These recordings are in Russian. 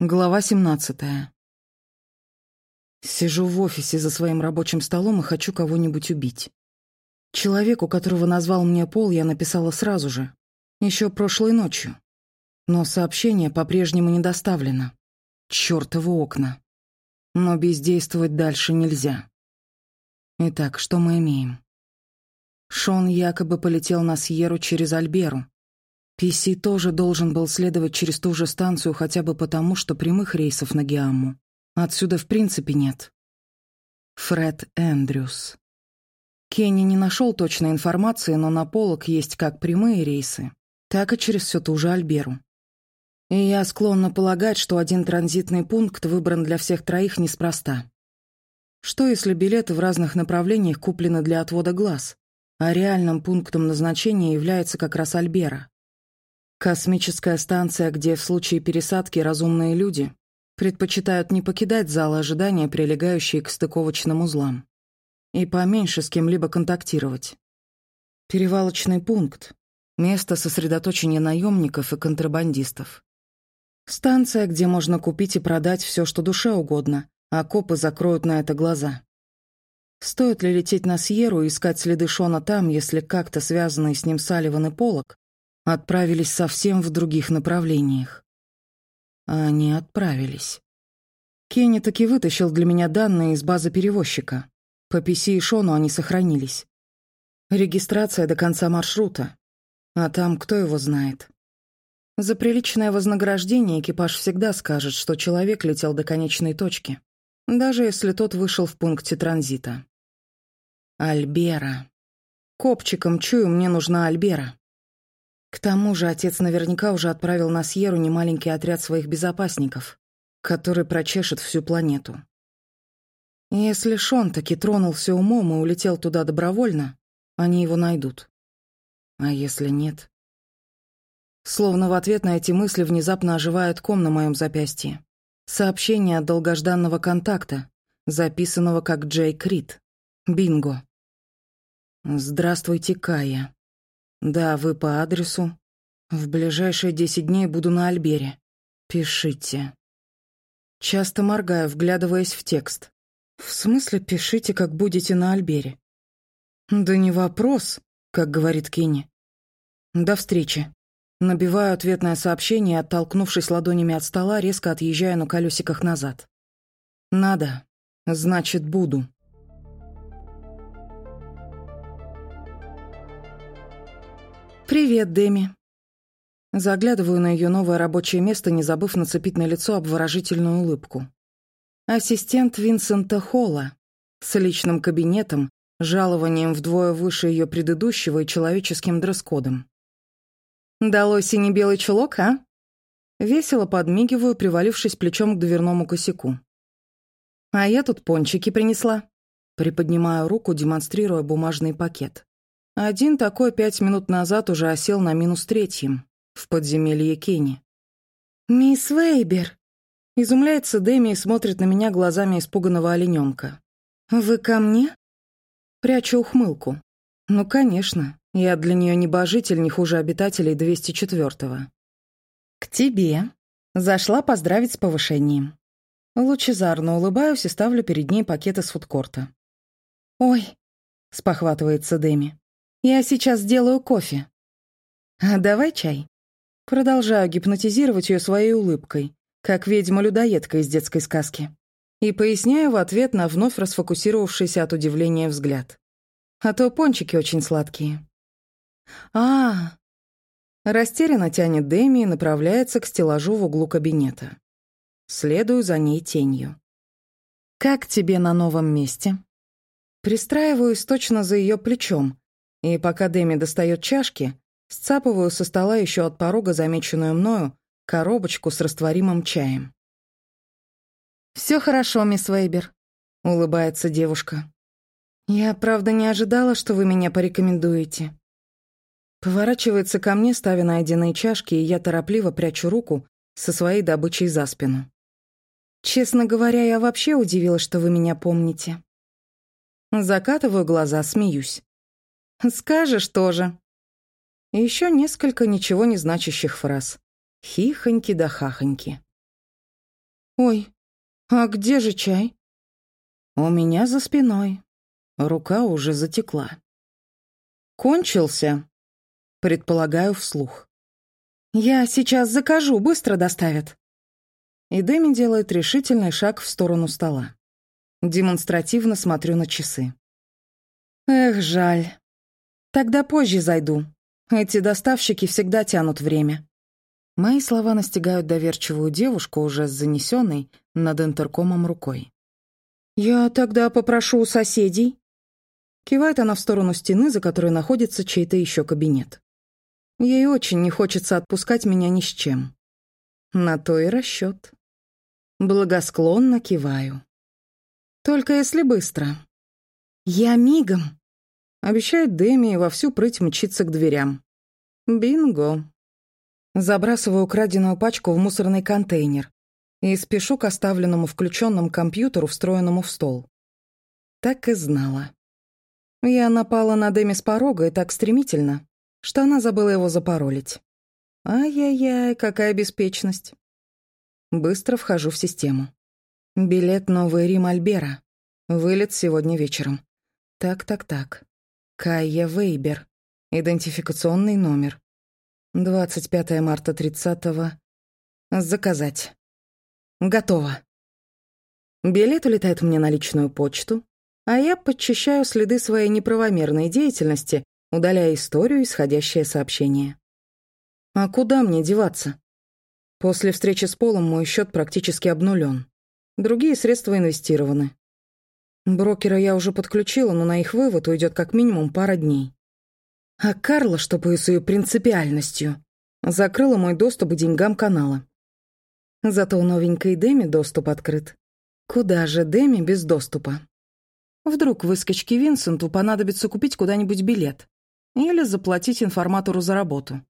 Глава 17. Сижу в офисе за своим рабочим столом и хочу кого-нибудь убить. Человеку, которого назвал мне Пол, я написала сразу же, еще прошлой ночью. Но сообщение по-прежнему не доставлено. Чёртовы окна. Но бездействовать дальше нельзя. Итак, что мы имеем? Шон якобы полетел на Сьеру через Альберу, PC тоже должен был следовать через ту же станцию хотя бы потому, что прямых рейсов на Гиамму отсюда в принципе нет. Фред Эндрюс. Кенни не нашел точной информации, но на полок есть как прямые рейсы, так и через всю ту же Альберу. И я склонна полагать, что один транзитный пункт выбран для всех троих неспроста. Что если билеты в разных направлениях куплены для отвода глаз, а реальным пунктом назначения является как раз Альбера? Космическая станция, где в случае пересадки разумные люди предпочитают не покидать зал ожидания, прилегающие к стыковочным узлам, и поменьше с кем-либо контактировать. Перевалочный пункт — место сосредоточения наемников и контрабандистов. Станция, где можно купить и продать все, что душе угодно, а копы закроют на это глаза. Стоит ли лететь на Сьеру и искать следы Шона там, если как-то связанные с ним Салливан и Полок отправились совсем в других направлениях. А они отправились. Кенни таки вытащил для меня данные из базы перевозчика. По PC и Шону они сохранились. Регистрация до конца маршрута. А там кто его знает. За приличное вознаграждение экипаж всегда скажет, что человек летел до конечной точки, даже если тот вышел в пункте транзита. Альбера. Копчиком чую, мне нужна Альбера. К тому же отец наверняка уже отправил на Сьеру немаленький отряд своих безопасников, который прочешет всю планету. Если Шон таки тронулся умом и улетел туда добровольно, они его найдут. А если нет? Словно в ответ на эти мысли внезапно оживает ком на моем запястье. Сообщение от долгожданного контакта, записанного как Джей Крид. Бинго. «Здравствуйте, Кая. Да, вы по адресу. В ближайшие десять дней буду на Альбере. Пишите. Часто моргаю, вглядываясь в текст. В смысле, пишите, как будете на Альбере? Да не вопрос, как говорит Кенни. До встречи. Набиваю ответное сообщение, оттолкнувшись ладонями от стола, резко отъезжаю на колесиках назад. Надо. Значит, буду. «Привет, Дэми». Заглядываю на ее новое рабочее место, не забыв нацепить на лицо обворожительную улыбку. Ассистент Винсента Холла с личным кабинетом, жалованием вдвое выше ее предыдущего и человеческим дресс-кодом. «Дало сине-белый чулок, а?» Весело подмигиваю, привалившись плечом к дверному косяку. «А я тут пончики принесла». Приподнимаю руку, демонстрируя бумажный пакет. Один такой пять минут назад уже осел на минус третьем, в подземелье Кенни. «Мисс Вейбер!» Изумляется Дэми и смотрит на меня глазами испуганного олененка. «Вы ко мне?» Прячу ухмылку. «Ну, конечно, я для нее небожитель не хуже обитателей 204-го». «К тебе!» Зашла поздравить с повышением. Лучезарно улыбаюсь и ставлю перед ней пакет из фудкорта. «Ой!» — спохватывается Дэми. Я сейчас сделаю кофе. А давай чай. Продолжаю гипнотизировать ее своей улыбкой, как ведьма-людоедка из детской сказки. И поясняю в ответ на вновь расфокусировавшийся от удивления взгляд. А то пончики очень сладкие. а, -а, -а. Растерянно тянет Дэми и направляется к стеллажу в углу кабинета. Следую за ней тенью. «Как тебе на новом месте?» Пристраиваюсь точно за ее плечом, и пока Дэми достает чашки, сцапываю со стола еще от порога замеченную мною коробочку с растворимым чаем. «Все хорошо, мисс Вейбер», — улыбается девушка. «Я, правда, не ожидала, что вы меня порекомендуете». Поворачивается ко мне, ставя найденные чашки, и я торопливо прячу руку со своей добычей за спину. «Честно говоря, я вообще удивилась, что вы меня помните». Закатываю глаза, смеюсь. «Скажешь тоже». Еще несколько ничего не значащих фраз. Хихоньки да хахоньки. «Ой, а где же чай?» «У меня за спиной. Рука уже затекла». «Кончился?» Предполагаю вслух. «Я сейчас закажу, быстро доставят». И Дэми делает решительный шаг в сторону стола. Демонстративно смотрю на часы. Эх, жаль. Тогда позже зайду. Эти доставщики всегда тянут время. Мои слова настигают доверчивую девушку, уже с занесенной над интеркомом рукой. «Я тогда попрошу у соседей». Кивает она в сторону стены, за которой находится чей-то еще кабинет. Ей очень не хочется отпускать меня ни с чем. На то и расчет. Благосклонно киваю. Только если быстро. Я мигом. Обещает Дэми и во всю прыть мчится к дверям. Бинго. Забрасываю украденную пачку в мусорный контейнер и спешу к оставленному включенному компьютеру, встроенному в стол. Так и знала. Я напала на Дэми с порога и так стремительно, что она забыла его запаролить. Ай-яй-яй, какая беспечность. Быстро вхожу в систему. Билет «Новый Рим Альбера». Вылет сегодня вечером. Так-так-так. Кайя Вейбер. Идентификационный номер. 25 марта 30-го. Заказать. Готово. Билет улетает мне на личную почту, а я подчищаю следы своей неправомерной деятельности, удаляя историю, исходящее сообщение. А куда мне деваться? После встречи с Полом мой счет практически обнулен. Другие средства инвестированы. Брокера я уже подключила, но на их вывод уйдет как минимум пара дней. А Карла, что по ее принципиальностью, закрыла мой доступ к деньгам канала. Зато у новенькой Дэми доступ открыт. Куда же Дэми без доступа? Вдруг выскочке Винсенту понадобится купить куда-нибудь билет или заплатить информатору за работу.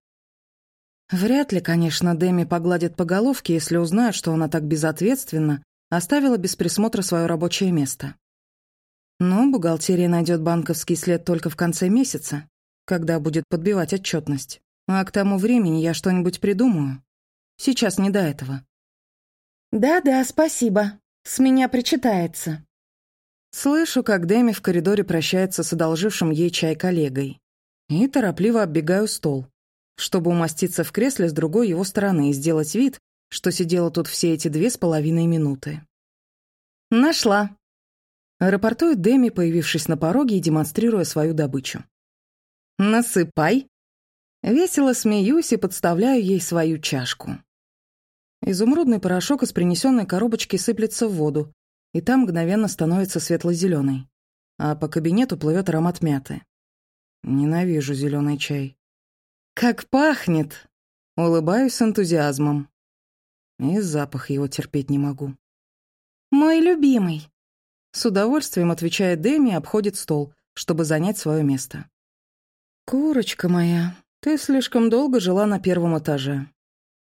Вряд ли, конечно, Дэми погладит по головке, если узнает, что она так безответственно оставила без присмотра свое рабочее место. Но бухгалтерия найдет банковский след только в конце месяца, когда будет подбивать отчетность. А к тому времени я что-нибудь придумаю. Сейчас не до этого. «Да-да, спасибо. С меня причитается». Слышу, как Дэми в коридоре прощается с одолжившим ей чай коллегой. И торопливо оббегаю стол, чтобы умоститься в кресле с другой его стороны и сделать вид, что сидела тут все эти две с половиной минуты. «Нашла», Рапортует Дэми, появившись на пороге и демонстрируя свою добычу. «Насыпай!» Весело смеюсь и подставляю ей свою чашку. Изумрудный порошок из принесенной коробочки сыплется в воду, и там мгновенно становится светло-зеленый, а по кабинету плывет аромат мяты. Ненавижу зеленый чай. «Как пахнет!» Улыбаюсь с энтузиазмом. И запах его терпеть не могу. «Мой любимый!» С удовольствием отвечает Дэми обходит стол, чтобы занять свое место. «Курочка моя, ты слишком долго жила на первом этаже.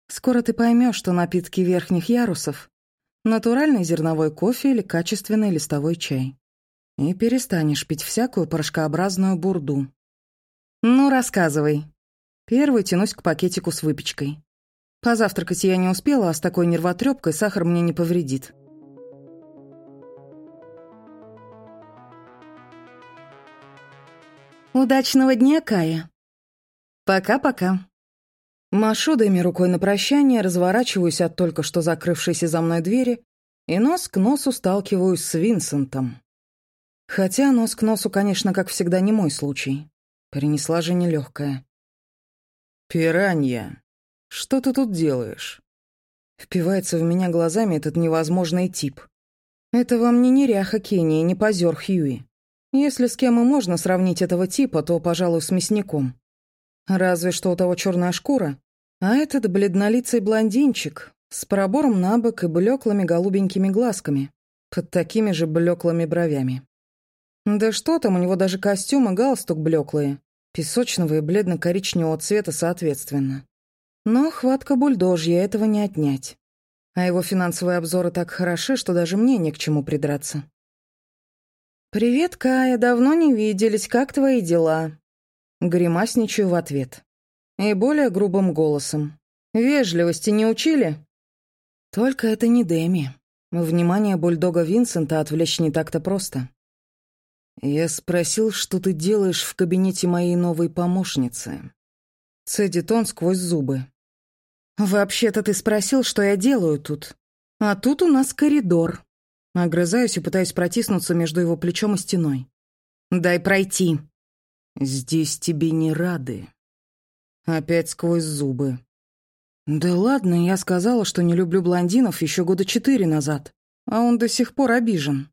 Скоро ты поймешь, что напитки верхних ярусов — натуральный зерновой кофе или качественный листовой чай. И перестанешь пить всякую порошкообразную бурду. Ну, рассказывай. Первый тянусь к пакетику с выпечкой. Позавтракать я не успела, а с такой нервотрепкой сахар мне не повредит. «Удачного дня, Кая!» «Пока-пока!» Машу Дэми рукой на прощание, разворачиваюсь от только что закрывшейся за мной двери и нос к носу сталкиваюсь с Винсентом. Хотя нос к носу, конечно, как всегда, не мой случай. Перенесла же нелегкая. «Пиранья, что ты тут делаешь?» Впивается в меня глазами этот невозможный тип. Это вам не неряха Кенни, не позер Хьюи. Если с кем и можно сравнить этого типа, то, пожалуй, с мясником. Разве что у того черная шкура, а этот бледнолицый блондинчик с пробором на бок и блеклыми голубенькими глазками, под такими же блеклыми бровями. Да что там, у него даже костюм и галстук блеклые, песочного и бледно-коричневого цвета соответственно. Но хватка бульдожья этого не отнять. А его финансовые обзоры так хороши, что даже мне не к чему придраться. «Привет, Кая, давно не виделись, как твои дела?» Гримасничаю в ответ. И более грубым голосом. «Вежливости не учили?» Только это не Дэми. Внимание бульдога Винсента отвлечь не так-то просто. Я спросил, что ты делаешь в кабинете моей новой помощницы. Цедит он сквозь зубы. «Вообще-то ты спросил, что я делаю тут. А тут у нас коридор». Огрызаюсь и пытаюсь протиснуться между его плечом и стеной. «Дай пройти». «Здесь тебе не рады». Опять сквозь зубы. «Да ладно, я сказала, что не люблю блондинов еще года четыре назад, а он до сих пор обижен.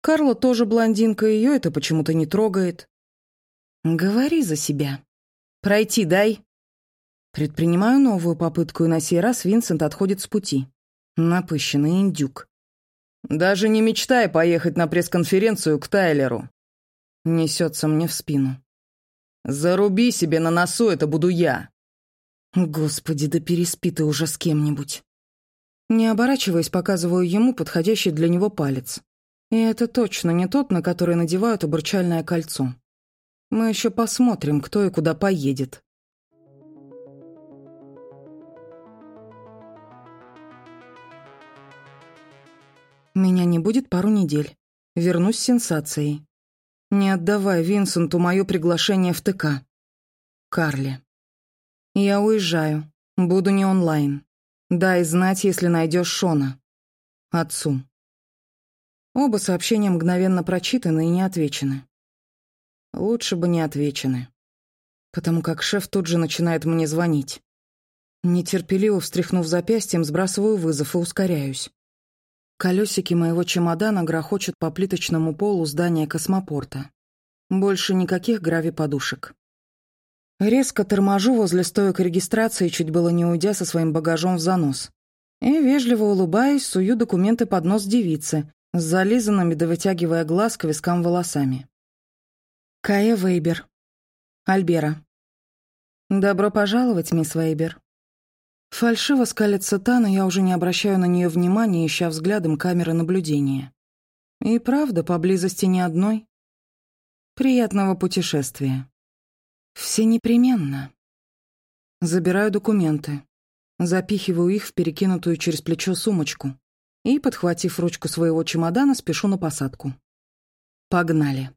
Карла тоже блондинка, ее это почему-то не трогает». «Говори за себя. Пройти дай». Предпринимаю новую попытку, и на сей раз Винсент отходит с пути. Напыщенный индюк. «Даже не мечтай поехать на пресс-конференцию к Тайлеру». Несется мне в спину. «Заруби себе на носу, это буду я». Господи, да переспи ты уже с кем-нибудь. Не оборачиваясь, показываю ему подходящий для него палец. И это точно не тот, на который надевают обручальное кольцо. Мы еще посмотрим, кто и куда поедет. Меня не будет пару недель. Вернусь с сенсацией. Не отдавай Винсенту мое приглашение в ТК. Карли. Я уезжаю. Буду не онлайн. Дай знать, если найдешь Шона. Отцу. Оба сообщения мгновенно прочитаны и не отвечены. Лучше бы не отвечены. Потому как шеф тут же начинает мне звонить. Нетерпеливо встряхнув запястьем, сбрасываю вызов и ускоряюсь. Колесики моего чемодана грохочут по плиточному полу здания космопорта. Больше никаких грави-подушек. Резко торможу возле стоек регистрации, чуть было не уйдя со своим багажом в занос. И, вежливо улыбаясь, сую документы под нос девицы, с зализанными до вытягивая глаз к вискам волосами. Кая Вейбер. Альбера. «Добро пожаловать, мисс Вейбер». Фальшиво скалится та, я уже не обращаю на нее внимания, ища взглядом камеры наблюдения. И правда, поблизости ни одной. Приятного путешествия. Все непременно. Забираю документы. Запихиваю их в перекинутую через плечо сумочку. И, подхватив ручку своего чемодана, спешу на посадку. Погнали.